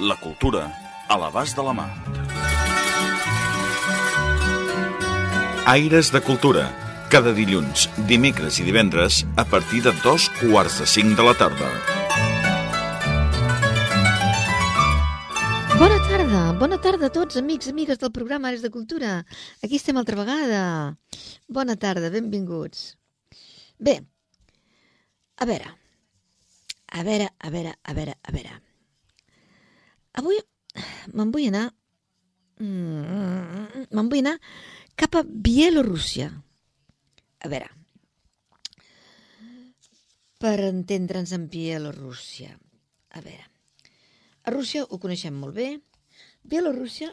La cultura a l'abast de la mà. Aires de Cultura. Cada dilluns, dimecres i divendres a partir de dos quarts de cinc de la tarda. Bona tarda, bona tarda a tots, amics, amigues del programa Ares de Cultura. Aquí estem altra vegada. Bona tarda, benvinguts. Bé, a veure, a veure, a veure, a veure, a veure. Avui me'n vull anar... mm, Me'n vull anar cap a Bielorússia. A veure, per entendre'ns en Bielorússia. A veure, a Rússia ho coneixem molt bé. Bielorússia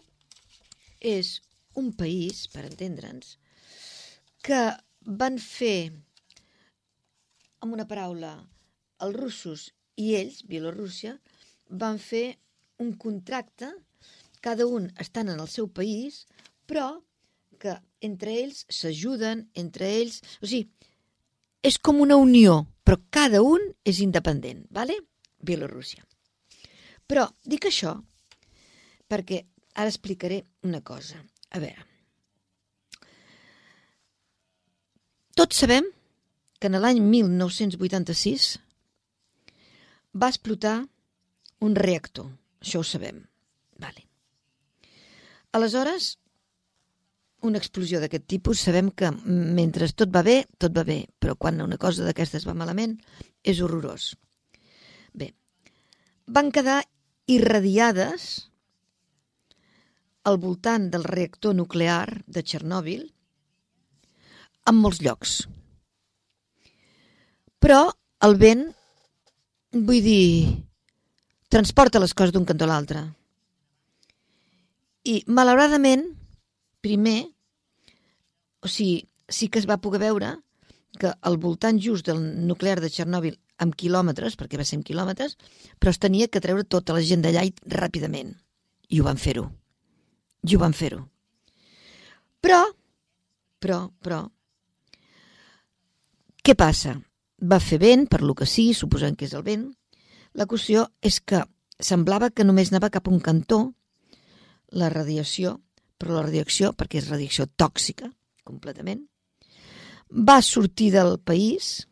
és un país, per entendre'ns, que van fer, amb una paraula, els russos i ells, Bielorússia, van fer un contracte, cada un estant en el seu país, però que entre ells s'ajuden, entre ells... O sigui, és com una unió, però cada un és independent, ¿vale? Bielorússia. Però dic això perquè ara explicaré una cosa. A veure. Tots sabem que en l'any 1986 va explotar un reactor. Això ho sabem. Vale. Aleshores, una explosió d'aquest tipus, sabem que mentre tot va bé, tot va bé, però quan una cosa d'aquestes va malament, és horrorós. Bé, van quedar irradiades al voltant del reactor nuclear de Txernòbil en molts llocs. Però el vent, vull dir, transporta les coses d'un cantó a l'altre. I, malauradament, primer, o sigui, sí que es va poder veure que al voltant just del nuclear de Txernòbil amb quilòmetres, perquè va ser en quilòmetres, però es tenia que treure tota la gent d'allà ràpidament. I ho van fer-ho. I ho van fer-ho. Però, però, però, què passa? Va fer vent, per lo que sí, suposant que és el vent. La qüestió és que semblava que només anava cap a un cantó la radiació, però la radiació, perquè és radiació tòxica, completament, va sortir del país,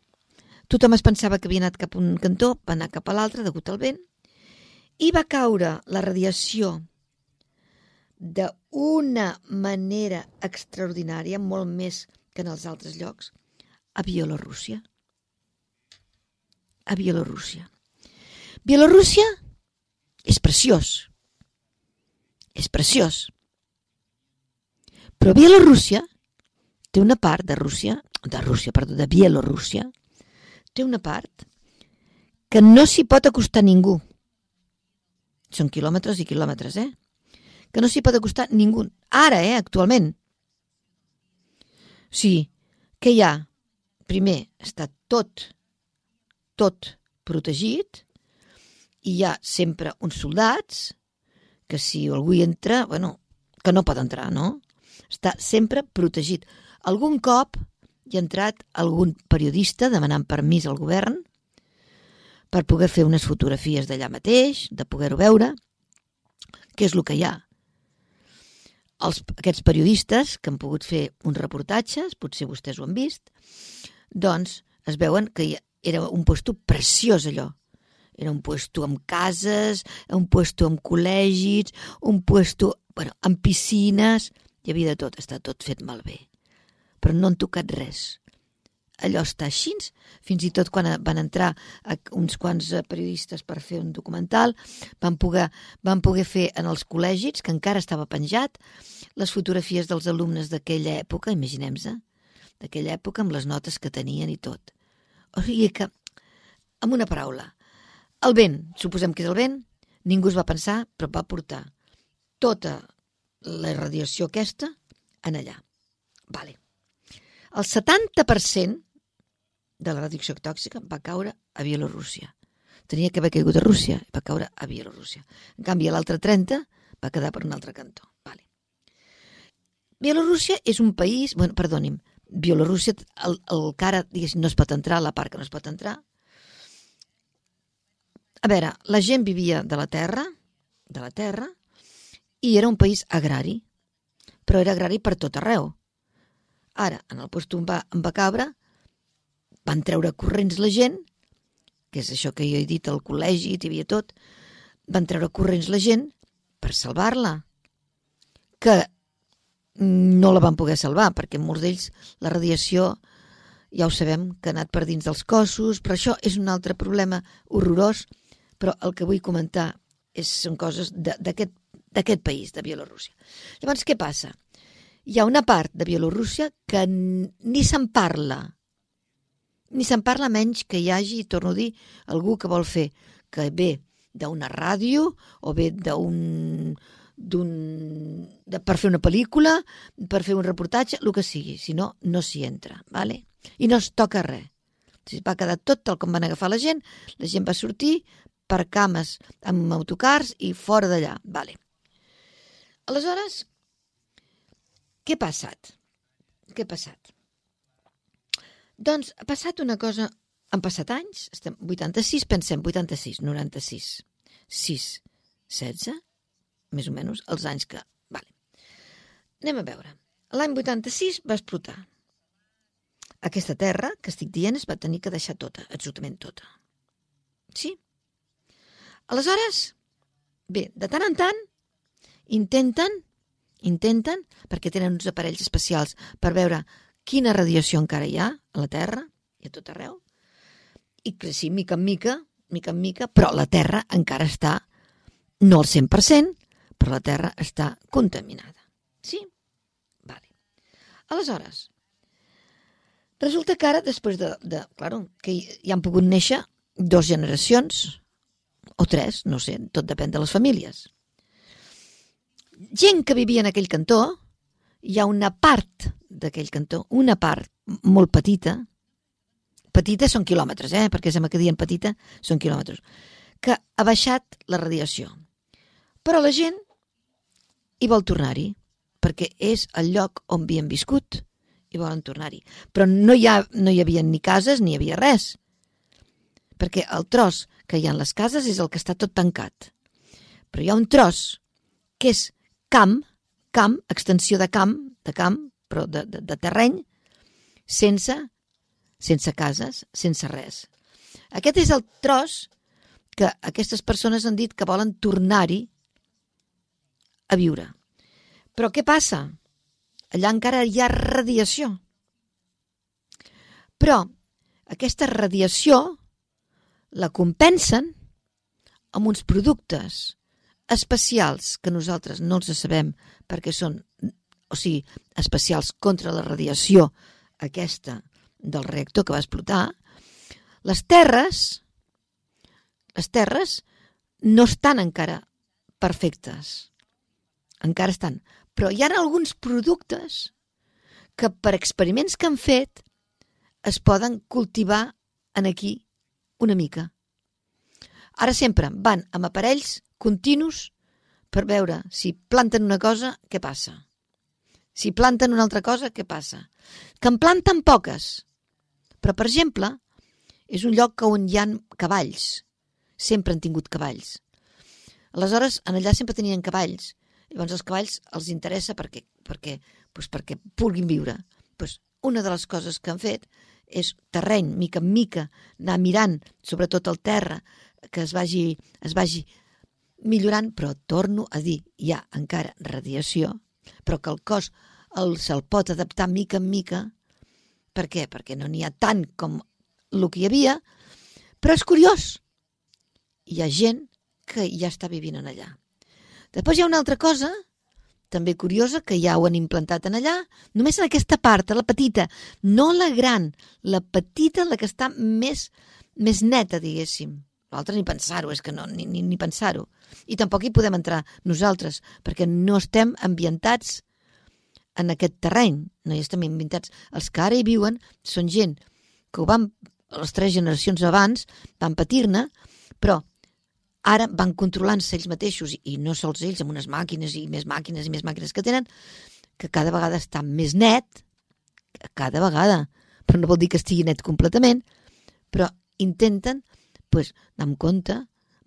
tothom es pensava que havia anat cap a un cantó, va anar cap a l'altre degut al vent, i va caure la radiació d'una manera extraordinària, molt més que en els altres llocs, a Bielorússia. A Bielorússia. Bielorússia és preciós. És preciós. Però Bielorússia té una part de Rússia, de Rússia, perdó, de Bielorússia, té una part que no s'hi pot acostar ningú. Són quilòmetres i quilòmetres, eh? Que no s'hi pot acostar ningú. Ara, eh? Actualment. O sigui, què hi ha? Primer, està tot, tot protegit i hi ha sempre uns soldats que si algú hi entra, bueno, que no pot entrar, no? Està sempre protegit. Algun cop hi ha entrat algun periodista demanant permís al govern per poder fer unes fotografies d'allà mateix, de poder-ho veure, què és el que hi ha. Els, aquests periodistes que han pogut fer uns reportatges, potser vostès ho han vist, doncs es veuen que era un puesto preciós allò. Era un puesto amb cases, un puesto amb col·legis, un puesto bueno, amb piscines, hi havia de tot, està tot fet malbé. Però no han tocat res. Allò està així, fins i tot quan van entrar uns quants periodistes per fer un documental, van poder, van poder fer en els col·legis, que encara estava penjat, les fotografies dels alumnes d'aquella època, imaginem-se, d'aquella època amb les notes que tenien i tot. O sigui que, amb una paraula, el vent, suposem que és el vent, ningú es va pensar, però va portar tota la radiació aquesta en allà. Vale. El 70% de la radiació tòxica va caure a Bielorússia. Tenia que haver caigut a Rússia va caure a Bielorússia. En canvi, l'altre 30 va quedar per un altre cantó. Vale. Bielorússia és un país... Bueno, perdoni'm, Bielorússia, el, el cara, diguéssim, no es pot entrar, la part que no es pot entrar. A veure, la gent vivia de la terra, de la terra, i era un país agrari, però era agrari per tot arreu. Ara, en el post on va, on va cabre, van treure corrents la gent, que és això que jo he dit al col·legi, hi havia tot, van treure corrents la gent per salvar-la, que no la van poder salvar, perquè molts d'ells la radiació ja ho sabem que ha anat per dins dels cossos, però això és un altre problema horrorós, però el que vull comentar és, són coses d'aquest país, de Bielorússia. Llavors, què passa? Hi ha una part de Bielorússia que ni se'n parla, ni se'n parla menys que hi hagi, torno a dir, algú que vol fer que ve d'una ràdio o ve d'un d'un de, per fer una pel·lícula, per fer un reportatge, el que sigui, si no, no s'hi entra, vale? i no es toca res. Si va quedar tot tal com van agafar la gent, la gent va sortir per cames amb autocars i fora d'allà, vale. Aleshores, què ha passat? Què ha passat? Doncs ha passat una cosa... Han passat anys, estem 86, pensem, 86, 96, 6, 16, més o menys, els anys que... Vale. Anem a veure. L'any 86 va explotar. Aquesta terra, que estic dient, es va tenir que deixar tota, absolutament tota. Sí? Aleshores, bé, de tant en tant, intenten, intenten, perquè tenen uns aparells especials per veure quina radiació encara hi ha a la Terra i a tot arreu, i que sí, mica en mica, mica en mica, però la Terra encara està, no al 100%, però la Terra està contaminada. Sí? Vale. Aleshores, resulta que ara, després de, de claro, que hi han pogut néixer dos generacions, o tres, no sé, tot depèn de les famílies. Gent que vivia en aquell cantó, hi ha una part d'aquell cantó, una part molt petita, petita són quilòmetres, eh? perquè sembla que dient petita són quilòmetres, que ha baixat la radiació. Però la gent hi vol tornar-hi, perquè és el lloc on havien viscut i volen tornar-hi. Però no hi, ha, no hi havia ni cases ni hi havia res, perquè el tros que hi ha en les cases és el que està tot tancat. Però hi ha un tros que és camp, camp, extensió de camp, de camp, però de, de, de terreny, sense, sense cases, sense res. Aquest és el tros que aquestes persones han dit que volen tornar-hi a viure. Però què passa? Allà encara hi ha radiació. Però aquesta radiació la compensen amb uns productes especials que nosaltres no els sabem perquè són o sigui, especials contra la radiació aquesta del reactor que va explotar, les terres, les terres no estan encara perfectes. Encara estan. Però hi ha alguns productes que per experiments que han fet es poden cultivar en aquí una mica. Ara sempre van amb aparells continus per veure si planten una cosa, què passa. Si planten una altra cosa, què passa? Que en planten poques. Però, per exemple, és un lloc on hi han cavalls. Sempre han tingut cavalls. Aleshores, en allà sempre tenien cavalls. Llavors, els cavalls els interessa perquè, perquè, doncs perquè puguin viure. Doncs una de les coses que han fet és terreny, mica en mica, anar mirant, sobretot el terra, que es vagi, es vagi millorant, però torno a dir, hi ha encara radiació, però que el cos el, se'l pot adaptar mica en mica. Per què? Perquè no n'hi ha tant com el que hi havia, però és curiós. Hi ha gent que ja està vivint en allà. Després hi ha una altra cosa, també curiosa, que ja ho han implantat en allà, només en aquesta part, la petita, no la gran, la petita, la que està més, més neta, diguéssim. L'altre ni pensar-ho, és que no, ni, ni, ni pensar-ho. I tampoc hi podem entrar nosaltres, perquè no estem ambientats en aquest terreny, no hi estem ambientats. Els que ara hi viuen són gent que ho van, les tres generacions abans, van patir-ne, però ara van controlant-se ells mateixos, i no sols ells, amb unes màquines i més màquines i més màquines que tenen, que cada vegada està més net, cada vegada, però no vol dir que estigui net completament, però intenten pues, anar amb compte,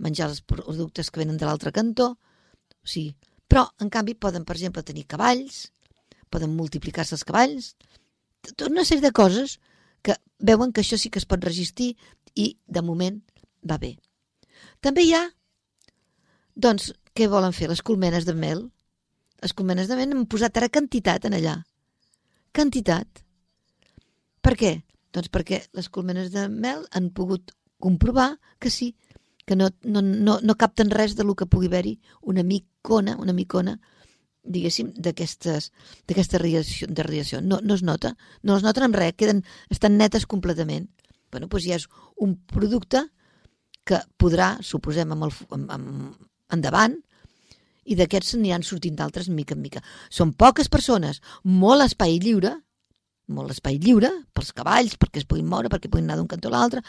menjar els productes que venen de l'altre cantó, o sigui, però, en canvi, poden, per exemple, tenir cavalls, poden multiplicar-se els cavalls, tota una sèrie de coses que veuen que això sí que es pot resistir i, de moment, va bé. També hi ha, doncs, què volen fer? Les colmenes de mel. Les colmenes de mel han posat ara quantitat en allà. Quantitat. Per què? Doncs perquè les colmenes de mel han pogut comprovar que sí, que no, no, no, no capten res de lo que pugui haver-hi una micona, una micona, diguéssim, d'aquesta radiació, de radiació. No, no es nota, no es noten amb res, queden, estan netes completament. bueno, doncs ja és un producte que podrà, suposem, amb el, amb, amb, endavant, i d'aquests n'hi sortint d'altres mica en mica. Són poques persones, molt espai lliure, molt espai lliure pels cavalls, perquè es puguin moure, perquè puguin anar d'un cantó a l'altre,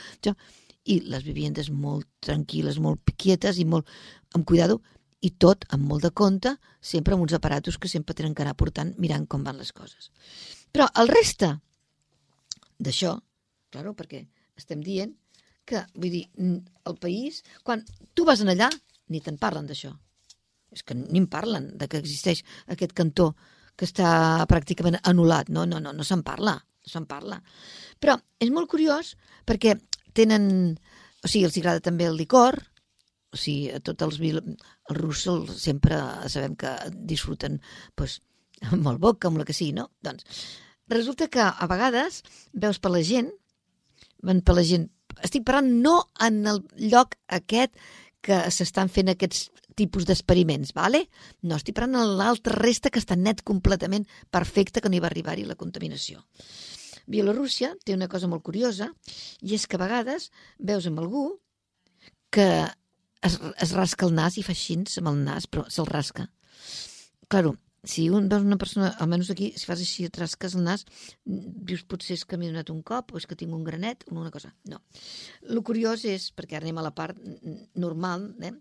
i les viviendes molt tranquil·les, molt quietes i molt amb cuidado, i tot amb molt de compte, sempre amb uns aparatos que sempre tenen que anar portant mirant com van les coses. Però el reste d'això, claro, perquè estem dient que, vull dir, el país, quan tu vas en allà, ni te'n parlen d'això. És que ni en parlen de que existeix aquest cantó que està pràcticament anul·lat. No, no, no, no se'n parla, no se'n parla. Però és molt curiós perquè tenen... O sigui, els agrada també el licor, o sigui, a tots els, els russos sempre sabem que disfruten pues, amb el boca, amb el que sigui, no? Doncs resulta que a vegades veus per la gent, van per la gent estic parlant no en el lloc aquest que s'estan fent aquests tipus d'experiments, vale? no estic parlant en l'altra resta que està net completament perfecte que no hi va arribar-hi la contaminació. Bielorússia té una cosa molt curiosa i és que a vegades veus amb algú que es, es rasca el nas i fa així amb el nas, però se'l rasca. Claro, si un veus una persona, almenys aquí, si fas així, et rasques el nas, dius potser és que m'he donat un cop o és que tinc un granet o una cosa. No. El curiós és, perquè anem a la part normal, eh?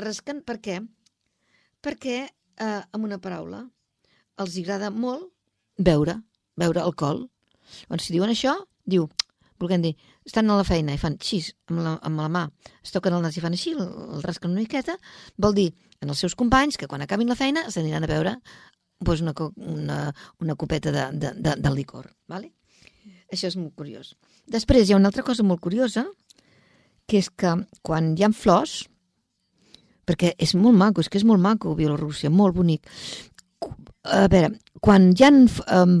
rasquen per què? Perquè, eh, amb una paraula, els agrada molt beure, beure alcohol. Quan si diuen això, diu, volguem dir, estan a la feina i fan xis amb la, amb la mà, es toquen el nas i fan així, el, el rasquen una miqueta, vol dir en els seus companys que quan acabin la feina s'aniran a veure doncs una, una, una copeta de, de, de, de licor. Vale? Això és molt curiós. Després hi ha una altra cosa molt curiosa, que és que quan hi ha flors, perquè és molt maco, és que és molt maco Bielorússia, molt bonic. A veure, quan hi ha, um,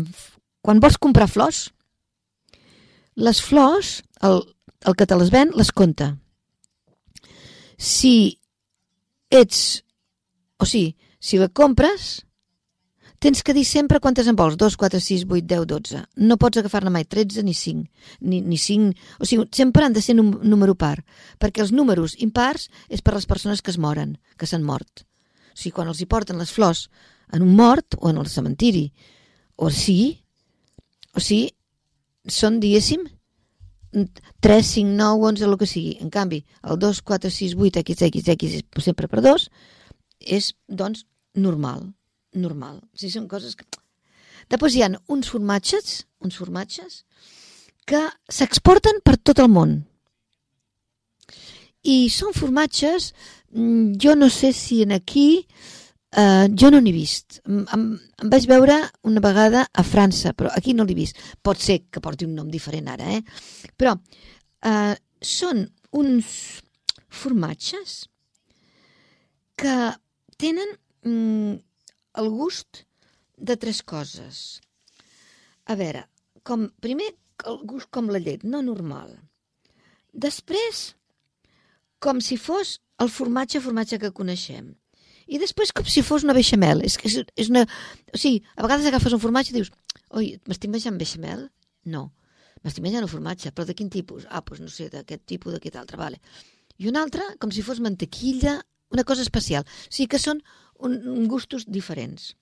quan vols comprar flors, les flors, el, el que te les ven, les compta. Si ets o sigui, si la compres, tens que dir sempre quantes en vols, 2, 4, 6, 8, 10, 12. No pots agafar-ne mai 13 ni 5, ni, ni 5, o sigui, sempre han de ser un número par, perquè els números impars és per les persones que es moren, que s'han mort. O sigui, quan els hi porten les flors en un mort o en el cementiri, o sí, o sigui, són, diguéssim, 3, 5, 9, 11, el que sigui. En canvi, el 2, 4, 6, 8, x, x, x, sempre per 2, és, doncs, normal. Normal. O sigui, són coses que... Després hi ha uns formatges, uns formatges que s'exporten per tot el món. I són formatges, mm, jo no sé si en aquí, eh, jo no n'he vist. Em, em vaig veure una vegada a França, però aquí no l'he vist. Pot ser que porti un nom diferent ara, eh? Però eh, són uns formatges que tenen mm, el gust de tres coses. A veure, com, primer, el gust com la llet, no normal. Després, com si fos el formatge, formatge que coneixem. I després com si fos una beixamel. És, és, és una... O sigui, a vegades agafes un formatge i dius oi, m'estic menjant beixamel? No. m'estic menjant un formatge, però de quin tipus? Ah, doncs no sé, d'aquest tipus, d'aquest altre, vale. I un altre, com si fos mantequilla, una cosa especial. O sigui que són un, un gustos diferents.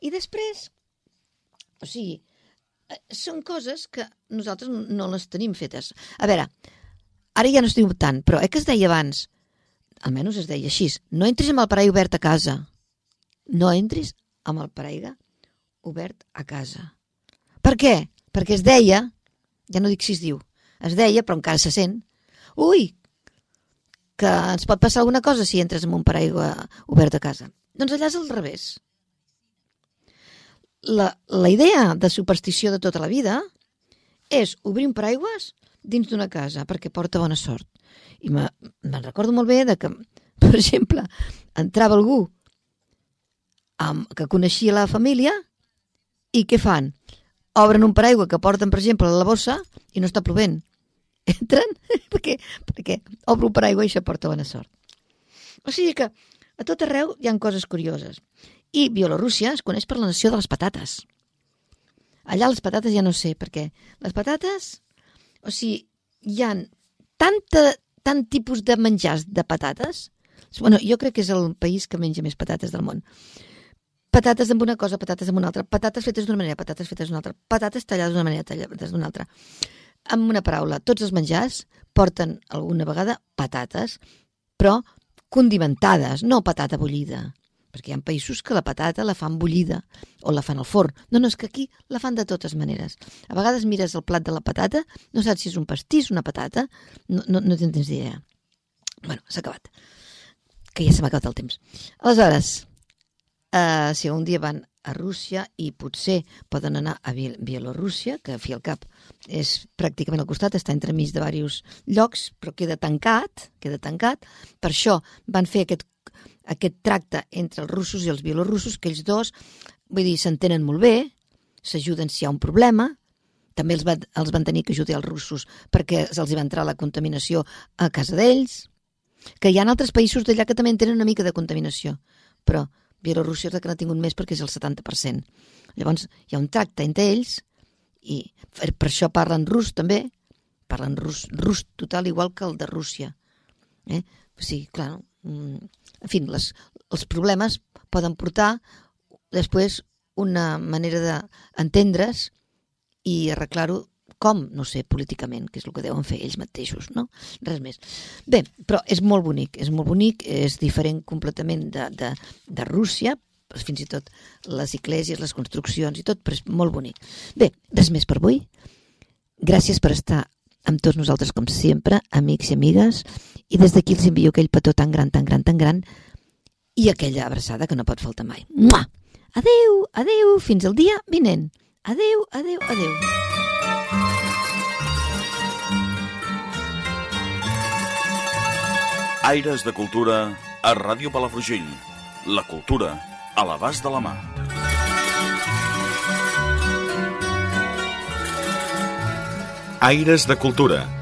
I després, o sigui, eh, són coses que nosaltres no les tenim fetes. A veure, ara ja no es diu tant, però eh que es deia abans, almenys es deia així, no entris amb el paraigua obert a casa. No entris amb el paraigua obert a casa. Per què? Perquè es deia, ja no dic si es diu, es deia, però encara se sent, ui, que ens pot passar alguna cosa si entres amb un paraigua obert a casa. Doncs allà és al revés. La, la idea de superstició de tota la vida és obrir un paraigües dins d'una casa perquè porta bona sort. I me'n recordo molt bé de que, per exemple, entrava algú amb, que coneixia la família i què fan? Obren un paraigua que porten, per exemple, a la bossa i no està plovent. Entren perquè, perquè obre un paraigua i això porta bona sort. O sigui que a tot arreu hi han coses curioses. I Bielorússia es coneix per la nació de les patates. Allà les patates ja no sé, perquè les patates, o sigui, hi han tanta, tant tipus de menjars de patates. Bueno, jo crec que és el país que menja més patates del món. Patates amb una cosa, patates amb una altra, patates fetes d'una manera, patates fetes d'una altra, patates tallades d'una manera, tallades d'una altra. Amb una paraula, tots els menjars porten alguna vegada patates, però condimentades, no patata bullida. Perquè hi ha països que la patata la fan bullida o la fan al forn. No, no, és que aquí la fan de totes maneres. A vegades mires el plat de la patata, no saps si és un pastís, una patata, no, no, no tens idea. bueno, s'ha acabat. Que ja s'ha acabat el temps. Aleshores, eh, si un dia van a Rússia i potser poden anar a Bielorússia, que a fi al cap és pràcticament al costat, està entremig de diversos llocs, però queda tancat, queda tancat. Per això van fer aquest, aquest tracte entre els russos i els bielorussos, que ells dos, vull dir, s'entenen molt bé, s'ajuden si hi ha un problema, també els, va, els van tenir que ajudar els russos perquè se'ls va entrar la contaminació a casa d'ells, que hi ha altres països d'allà que també tenen una mica de contaminació, però Bielorússia és que n'ha tingut més perquè és el 70%. Llavors, hi ha un tracte entre ells i per, això parlen rus també, parlen rus, rus total igual que el de Rússia. Eh? Sí, clar, mm, en fi, les, els problemes poden portar després una manera d'entendre's i arreglar-ho com? No sé, políticament, que és el que deuen fer ells mateixos, no? Res més. Bé, però és molt bonic, és molt bonic, és diferent completament de, de, de Rússia, fins i tot les esglésies, les construccions i tot, però és molt bonic. Bé, res més per avui. Gràcies per estar amb tots nosaltres, com sempre, amics i amigues, i des d'aquí els envio aquell petó tan gran, tan gran, tan gran, i aquella abraçada que no pot faltar mai. Mua! Adeu, adeu, fins al dia vinent. Adeu, adeu, adeu. Aires de Cultura a Ràdio Palafrugell. La cultura a l'abast de la mà. Aires de Cultura.